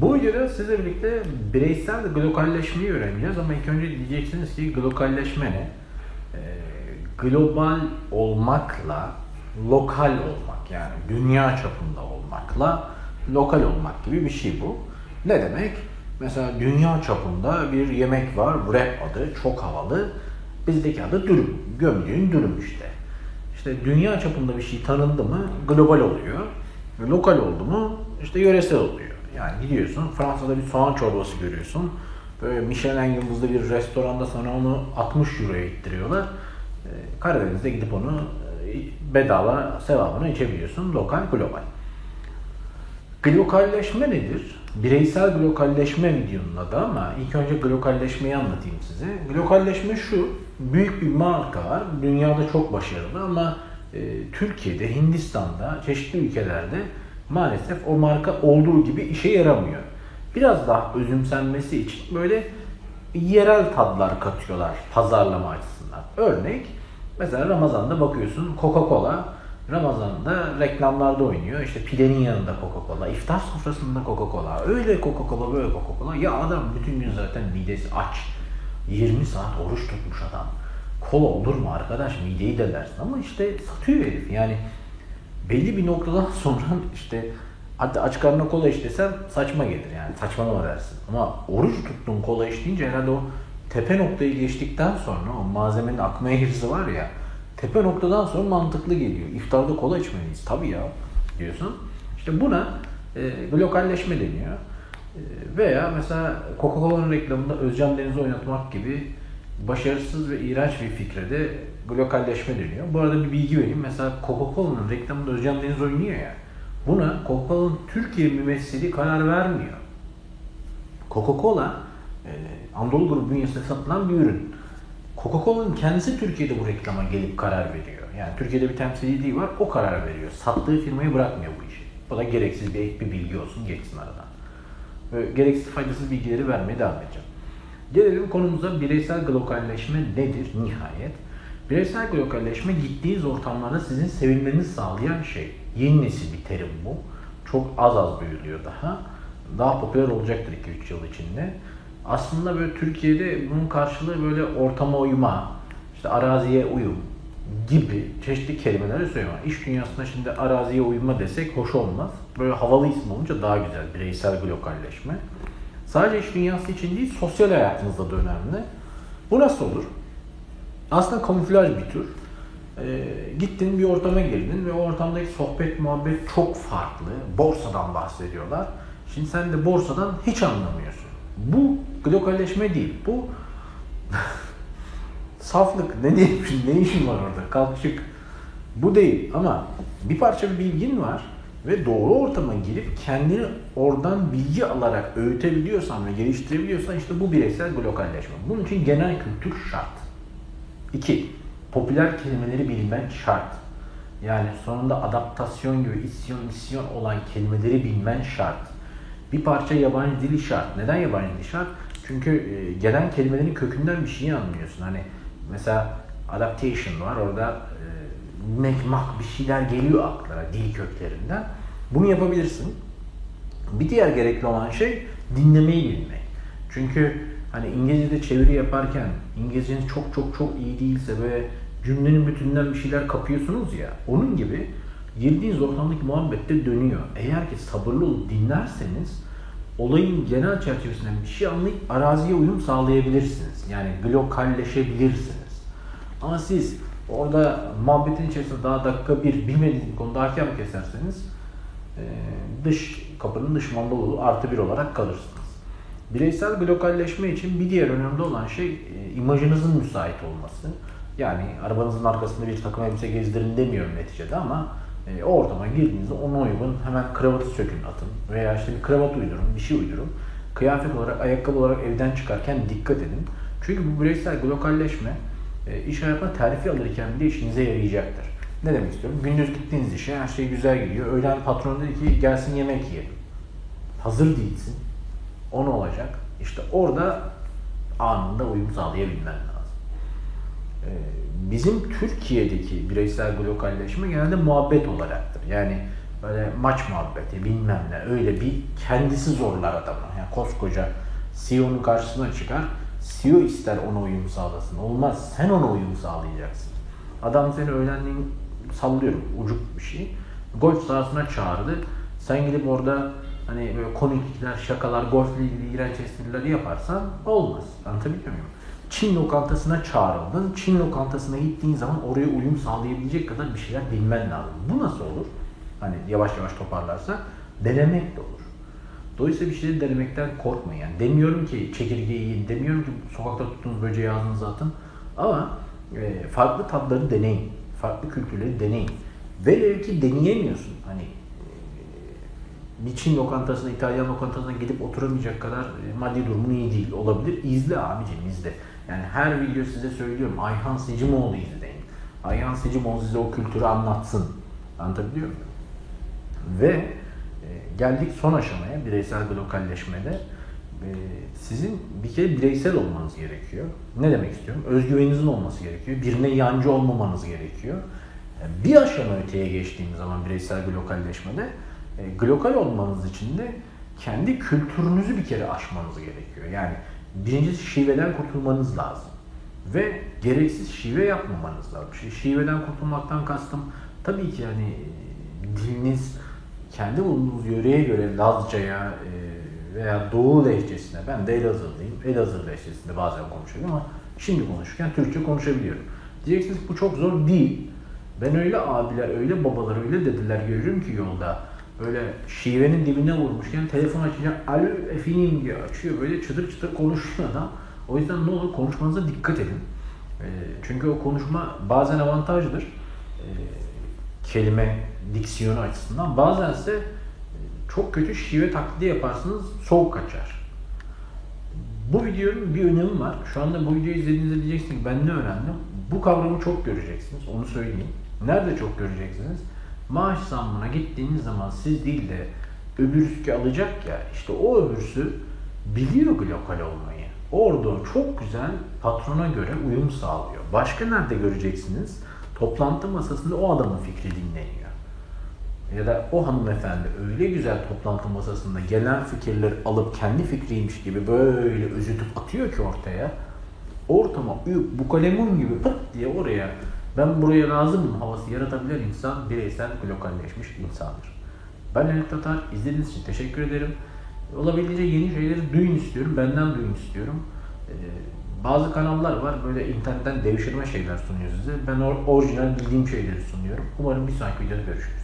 Bu videoda sizle birlikte bireysel globalleşmeyi öğreneceğiz ama ilk önce diyeceksiniz ki globalleşme ne? Ee, global olmakla lokal olmak yani dünya çapında olmakla lokal olmak gibi bir şey bu. Ne demek? Mesela dünya çapında bir yemek var, wrap adı, çok havalı. Bizdeki adı dürüm, gömdüğün dürüm işte. İşte dünya çapında bir şey tanındı mı global oluyor. Lokal oldu mu işte yöresel oluyor. Yani gidiyorsun Fransa'da bir soğan çorbası görüyorsun. Böyle Michelin yıldızlı bir restoranda sana onu 60 euroya ittiriyorlar. Ee, Karadeniz'de gidip onu e, bedava sevabını içebiliyorsun. Lokal, global. Glokalleşme nedir? Bireysel glokalleşme videonun adı ama ilk önce glokalleşmeyi anlatayım size. Glokalleşme şu, büyük bir marka var, dünyada çok başarılı ama e, Türkiye'de, Hindistan'da, çeşitli ülkelerde maalesef o marka olduğu gibi işe yaramıyor. Biraz daha özümsenmesi için böyle yerel tadlar katıyorlar pazarlama açısından. Örnek, mesela Ramazan'da bakıyorsun Coca-Cola Ramazan'da reklamlarda oynuyor. İşte pidenin yanında Coca-Cola, iftar sofrasında Coca-Cola, öyle Coca-Cola, böyle Coca-Cola. Ya adam bütün gün zaten midesi aç. 20 saat oruç tutmuş adam. Kola olur mu arkadaş mideyi de dersin ama işte satıyor herif. Yani belli bir noktadan sonra işte hatta aç karnına kola içtesen saçma gelir yani saçmalama dersin. Ama oruç tuttun kola içtiğince herhalde o tepe noktayı geçtikten sonra o malzemenin akmaya hırsı var ya tepe noktadan sonra mantıklı geliyor. İftarda kola içmeliyiz. Tabii ya diyorsun. İşte buna e, glokalleşme deniyor. E, veya mesela Coca-Cola'nın reklamında Özcan Deniz'i oynatmak gibi başarısız ve iğrenç bir fikre de glokalleşme deniyor. Bu arada bir bilgi vereyim. Mesela Coca-Cola'nın reklamında Özcan Deniz oynuyor ya. Buna Coca-Cola'nın Türkiye mümessili karar vermiyor. Coca-Cola e, Anadolu grubu bünyesinde satılan bir ürün. Coca-Cola'nın kendisi Türkiye'de bu reklama gelip karar veriyor. Yani Türkiye'de bir temsilciliği var, o karar veriyor. Sattığı firmayı bırakmıyor bu işi. Bu da gereksiz bir bir bilgi olsun, geçsin aradan. Böyle gereksiz faydasız bilgileri vermeye devam edeceğim. Gelelim konumuza bireysel globalleşme nedir nihayet? Bireysel globalleşme gittiğiniz ortamlarda sizin sevilmenizi sağlayan şey. Yeni nesil bir terim bu. Çok az az büyülüyor daha. Daha popüler olacaktır 2-3 yıl içinde aslında böyle Türkiye'de bunun karşılığı böyle ortama uyma, işte araziye uyum gibi çeşitli kelimeleri söylüyor. İş dünyasında şimdi araziye uyuma desek hoş olmaz. Böyle havalı isim olunca daha güzel. Bireysel globalleşme. Sadece iş dünyası için değil, sosyal hayatınızda da önemli. Bu nasıl olur? Aslında kamuflaj bir tür. Ee, gittin bir ortama girdin ve o ortamdaki sohbet muhabbet çok farklı. Borsadan bahsediyorlar. Şimdi sen de borsadan hiç anlamıyorsun. Bu globalleşme değil. Bu saflık. Ne diyeyim? Ne işin var orada? Kalk çık. Bu değil ama bir parça bir bilgin var ve doğru ortama girip kendini oradan bilgi alarak öğütebiliyorsan ve geliştirebiliyorsan işte bu bireysel globalleşme. Bunun için genel kültür şart. İki, popüler kelimeleri bilmen şart. Yani sonunda adaptasyon gibi isyon misyon olan kelimeleri bilmen şart. Bir parça yabancı dili şart. Neden yabancı dili şart? Çünkü e, gelen kelimelerin kökünden bir şeyi anlıyorsun. Hani mesela adaptation var. Orada e, mekmak bir şeyler geliyor aklına dil köklerinden. Bunu yapabilirsin. Bir diğer gerekli olan şey dinlemeyi bilmek. Çünkü hani İngilizce'de çeviri yaparken İngilizceniz çok çok çok iyi değilse ve cümlenin bütününden bir şeyler kapıyorsunuz ya onun gibi girdiğiniz ortamdaki muhabbette dönüyor. Eğer ki sabırlı olup dinlerseniz olayın genel çerçevesinden bir şey anlayıp araziye uyum sağlayabilirsiniz. Yani glokalleşebilirsiniz. Ama siz orada muhabbetin içerisinde daha dakika bir bilmediğiniz konuda hakem keserseniz dış kapının dış mandolu artı bir olarak kalırsınız. Bireysel glokalleşme için bir diğer önemli olan şey imajınızın müsait olması. Yani arabanızın arkasında bir takım elbise gezdirin demiyorum neticede ama e, o ortama girdiğinizde ona uygun hemen kravatı sökün atın veya işte bir kravat uydurun, bir şey uydurun. Kıyafet olarak, ayakkabı olarak evden çıkarken dikkat edin. Çünkü bu bireysel globalleşme e, iş hayatına terfi alırken bile işinize yarayacaktır. Ne demek istiyorum? Gündüz gittiğiniz işe her şey güzel gidiyor. Öğlen patron dedi ki gelsin yemek yiyelim. Hazır değilsin. O ne olacak? İşte orada anında uyum sağlayabilmen lazım. Ee, bizim Türkiye'deki bireysel globalleşme genelde muhabbet olaraktır. Yani böyle maç muhabbeti bilmem ne öyle bir kendisi zorlar adamı. Yani koskoca CEO'nun karşısına çıkar. CEO ister ona uyum sağlasın. Olmaz. Sen ona uyum sağlayacaksın. Adam seni öğlenliğin sallıyorum ucuk bir şey. Golf sahasına çağırdı. Sen gidip orada hani böyle komiklikler, şakalar, golfle ilgili iğrenç espriler yaparsan olmaz. Anlatabiliyor muyum? Çin lokantasına çağrıldın. Çin lokantasına gittiğin zaman oraya uyum sağlayabilecek kadar bir şeyler bilmen lazım. Bu nasıl olur? Hani yavaş yavaş toparlarsa denemek de olur. Dolayısıyla bir şeyleri denemekten korkmayın. Yani demiyorum ki çekirgeyi yiyin, demiyorum ki sokakta tuttuğunuz böceği ağzınıza atın. Ama e, farklı tatları deneyin. Farklı kültürleri deneyin. Velev ki deneyemiyorsun. Hani e, bir Çin lokantasına, İtalyan lokantasına gidip oturamayacak kadar e, maddi durumun iyi değil. Olabilir. İzle abicim izle. Yani her video size söylüyorum. Ayhan Sicimoğlu izleyin. Ayhan Sicimoğlu size o kültürü anlatsın. Anlatabiliyor muyum? Ve e, geldik son aşamaya bireysel bir lokalleşmede. E, sizin bir kere bireysel olmanız gerekiyor. Ne demek istiyorum? Özgüveninizin olması gerekiyor. Birine yancı olmamanız gerekiyor. Yani bir aşama öteye geçtiğimiz zaman bireysel bir lokalleşmede e, global olmanız için de kendi kültürünüzü bir kere aşmanız gerekiyor. Yani birincisi şiveden kurtulmanız lazım. Ve gereksiz şive yapmamanız lazım. Şiveden kurtulmaktan kastım tabii ki hani diliniz kendi bulunduğunuz yöreye göre Lazca'ya e, veya Doğu lehçesine, ben de Elazığlıyım, Elazığ lehçesinde bazen konuşuyorum ama şimdi konuşurken Türkçe konuşabiliyorum. Diyeceksiniz bu çok zor değil. Ben öyle abiler, öyle babalar, öyle dediler görüyorum ki yolda. Böyle şivenin dibine vurmuşken telefon açınca alo efendim diye açıyor. Böyle çıtır çıtır konuşuyor adam. O yüzden ne olur konuşmanıza dikkat edin. E, çünkü o konuşma bazen avantajdır. E, kelime diksiyonu açısından. Bazen ise çok kötü şive taklidi yaparsınız, soğuk kaçar. Bu videonun bir önemi var. Şu anda bu videoyu izlediğinizde diyeceksiniz ki ben ne öğrendim? Bu kavramı çok göreceksiniz, onu söyleyeyim. Nerede çok göreceksiniz? Maaş zammına gittiğiniz zaman siz değil de öbürsü alacak ya, işte o öbürsü biliyor lokal olmayı. Orada çok güzel patrona göre uyum sağlıyor. Başka nerede göreceksiniz? Toplantı masasında o adamın fikri dinleniyor. Ya da o hanımefendi öyle güzel toplantı masasında gelen fikirleri alıp kendi fikriymiş gibi böyle özütüp atıyor ki ortaya. Ortama bu kalemun gibi pıt diye oraya ben buraya lazımım havası yaratabilen insan bireysel lokalleşmiş insandır. Ben Enet Tatar. izlediğiniz için teşekkür ederim. Olabildiğince yeni şeyleri duyun istiyorum. Benden duyun istiyorum. Ee, bazı kanallar var böyle internetten devşirme şeyler sunuyor size. Ben or- orijinal bildiğim şeyleri sunuyorum. Umarım bir sonraki videoda görüşürüz.